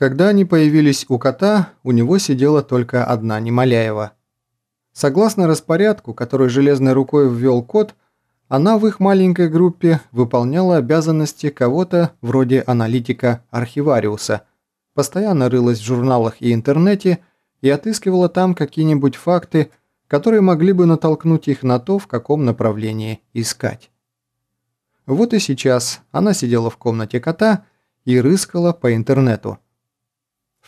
Когда они появились у кота, у него сидела только одна Немоляева. Согласно распорядку, который железной рукой ввел кот, она в их маленькой группе выполняла обязанности кого-то вроде аналитика-архивариуса, постоянно рылась в журналах и интернете и отыскивала там какие-нибудь факты, которые могли бы натолкнуть их на то, в каком направлении искать. Вот и сейчас она сидела в комнате кота и рыскала по интернету.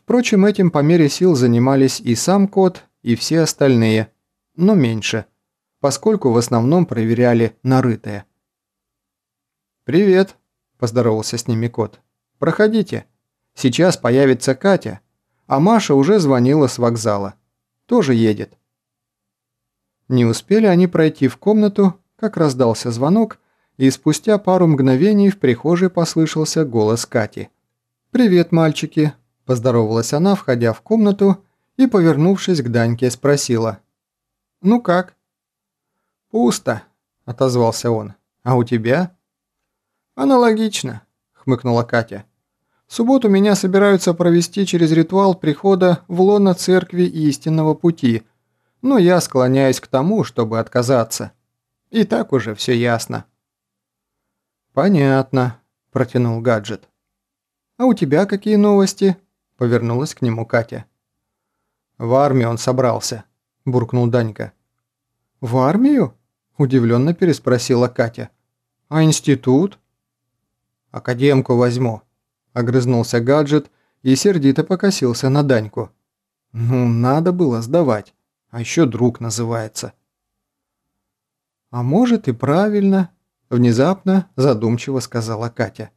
Впрочем, этим по мере сил занимались и сам кот, и все остальные, но меньше – поскольку в основном проверяли нарытое. «Привет», – поздоровался с ними кот. «Проходите. Сейчас появится Катя, а Маша уже звонила с вокзала. Тоже едет». Не успели они пройти в комнату, как раздался звонок, и спустя пару мгновений в прихожей послышался голос Кати. «Привет, мальчики», – поздоровалась она, входя в комнату, и, повернувшись к Даньке, спросила. «Ну как?» «Пусто», – отозвался он. «А у тебя?» «Аналогично», – хмыкнула Катя. «В субботу меня собираются провести через ритуал прихода в лоно церкви истинного пути, но я склоняюсь к тому, чтобы отказаться. И так уже все ясно». «Понятно», – протянул гаджет. «А у тебя какие новости?» – повернулась к нему Катя. «В армию он собрался», – буркнул Данька. «В армию?» Удивленно переспросила Катя. «А институт?» «Академку возьму», – огрызнулся гаджет и сердито покосился на Даньку. «Ну, надо было сдавать, а еще друг называется». «А может и правильно», – внезапно задумчиво сказала Катя.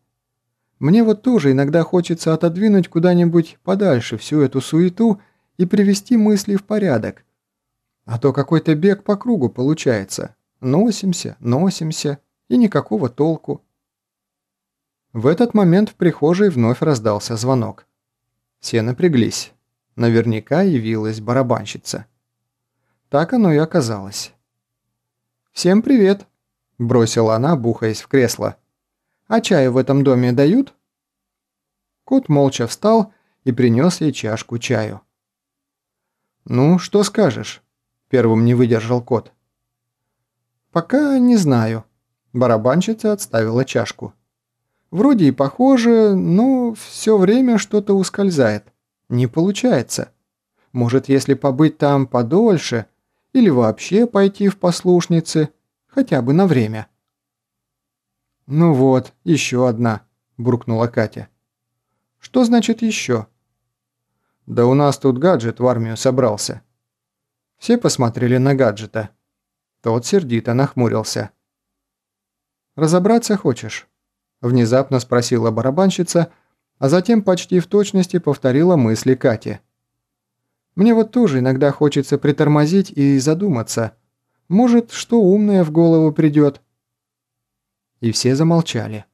«Мне вот тоже иногда хочется отодвинуть куда-нибудь подальше всю эту суету и привести мысли в порядок. А то какой-то бег по кругу получается, Носимся, носимся, и никакого толку. В этот момент в прихожей вновь раздался звонок. Все напряглись. Наверняка явилась барабанщица. Так оно и оказалось. «Всем привет!» – бросила она, бухаясь в кресло. «А чаю в этом доме дают?» Кот молча встал и принес ей чашку чаю. «Ну, что скажешь?» – первым не выдержал кот. «Пока не знаю». Барабанщица отставила чашку. «Вроде и похоже, но все время что-то ускользает. Не получается. Может, если побыть там подольше, или вообще пойти в послушницы, хотя бы на время». «Ну вот, еще одна», – буркнула Катя. «Что значит еще?» «Да у нас тут гаджет в армию собрался». Все посмотрели на гаджета. Тот сердито нахмурился. «Разобраться хочешь?» – внезапно спросила барабанщица, а затем почти в точности повторила мысли Кати. «Мне вот тоже иногда хочется притормозить и задуматься. Может, что умное в голову придет?» И все замолчали.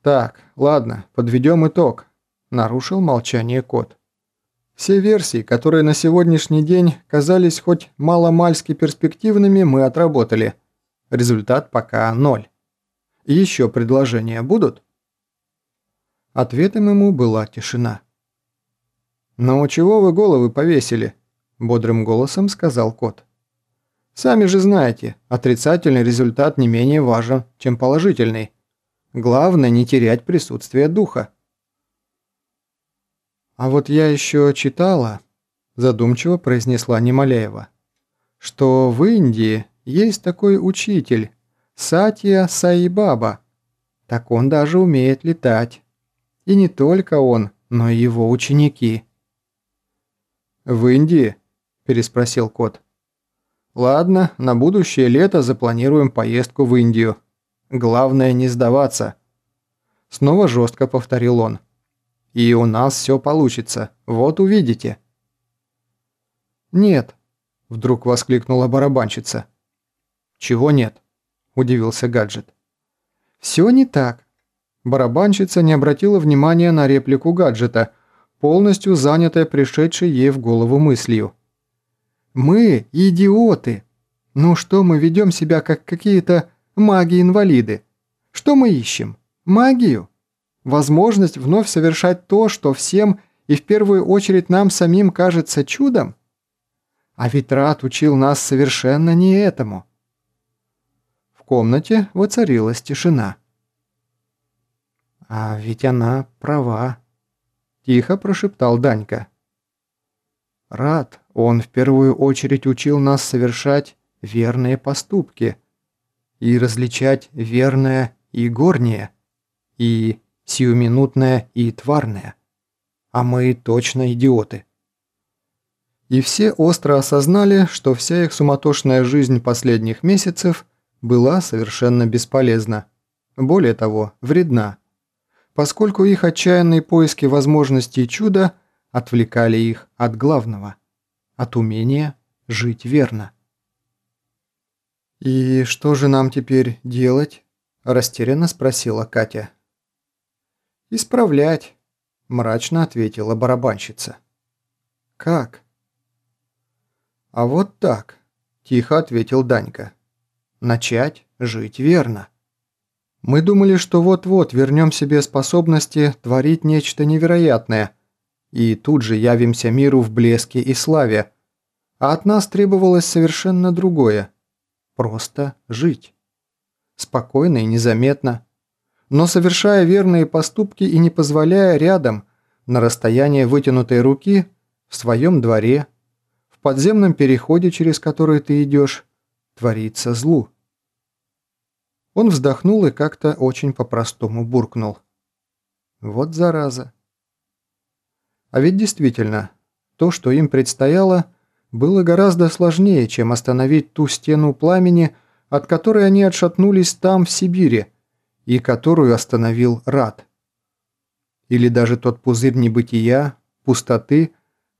«Так, ладно, подведем итог», – нарушил молчание кот. Все версии, которые на сегодняшний день казались хоть мало-мальски перспективными, мы отработали. Результат пока ноль. Еще предложения будут? Ответом ему была тишина. «Ну чего вы головы повесили?» – бодрым голосом сказал кот. «Сами же знаете, отрицательный результат не менее важен, чем положительный. Главное не терять присутствие духа». «А вот я еще читала», – задумчиво произнесла Немоляева, «что в Индии есть такой учитель, Сатья Саибаба. Так он даже умеет летать. И не только он, но и его ученики». «В Индии?» – переспросил кот. «Ладно, на будущее лето запланируем поездку в Индию. Главное не сдаваться». Снова жестко повторил он. И у нас все получится, вот увидите». «Нет», – вдруг воскликнула барабанщица. «Чего нет?» – удивился гаджет. «Все не так». Барабанщица не обратила внимания на реплику гаджета, полностью занятая пришедшей ей в голову мыслью. «Мы идиоты! Ну что мы ведем себя как какие-то маги-инвалиды? Что мы ищем? Магию? Возможность вновь совершать то, что всем и в первую очередь нам самим кажется чудом? А ведь Рад учил нас совершенно не этому. В комнате воцарилась тишина. «А ведь она права», – тихо прошептал Данька. «Рад, он в первую очередь учил нас совершать верные поступки и различать верное и горнее, и сиюминутное и тварное. А мы точно идиоты». И все остро осознали, что вся их суматошная жизнь последних месяцев была совершенно бесполезна. Более того, вредна поскольку их отчаянные поиски возможностей чуда отвлекали их от главного – от умения жить верно. «И что же нам теперь делать?» – растерянно спросила Катя. «Исправлять», – мрачно ответила барабанщица. «Как?» «А вот так», – тихо ответил Данька. «Начать жить верно». Мы думали, что вот-вот вернем себе способности творить нечто невероятное, и тут же явимся миру в блеске и славе. А от нас требовалось совершенно другое – просто жить. Спокойно и незаметно, но совершая верные поступки и не позволяя рядом, на расстоянии вытянутой руки, в своем дворе, в подземном переходе, через который ты идешь, твориться злу. Он вздохнул и как-то очень по-простому буркнул. Вот зараза. А ведь действительно, то, что им предстояло, было гораздо сложнее, чем остановить ту стену пламени, от которой они отшатнулись там, в Сибири, и которую остановил Рад. Или даже тот пузырь небытия, пустоты,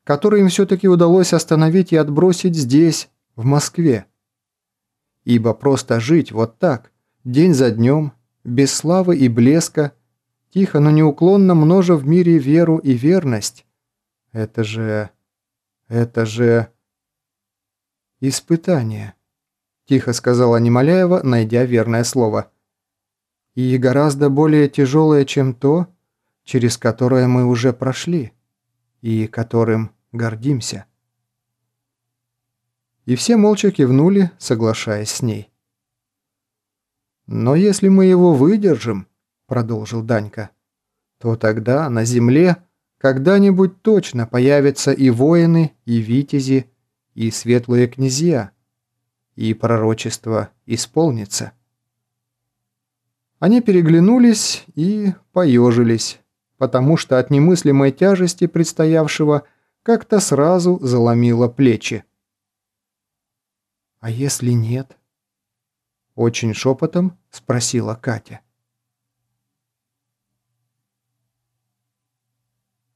который им все-таки удалось остановить и отбросить здесь, в Москве. Ибо просто жить вот так, день за днем, без славы и блеска, тихо, но неуклонно множа в мире веру и верность. Это же... это же... испытание, тихо сказала Немоляева, найдя верное слово. И гораздо более тяжелое, чем то, через которое мы уже прошли, и которым гордимся. И все молча кивнули, соглашаясь с ней. «Но если мы его выдержим», – продолжил Данька, – «то тогда на земле когда-нибудь точно появятся и воины, и витязи, и светлые князья, и пророчество исполнится». Они переглянулись и поежились, потому что от немыслимой тяжести предстоявшего как-то сразу заломило плечи. «А если нет?» Очень шепотом спросила Катя.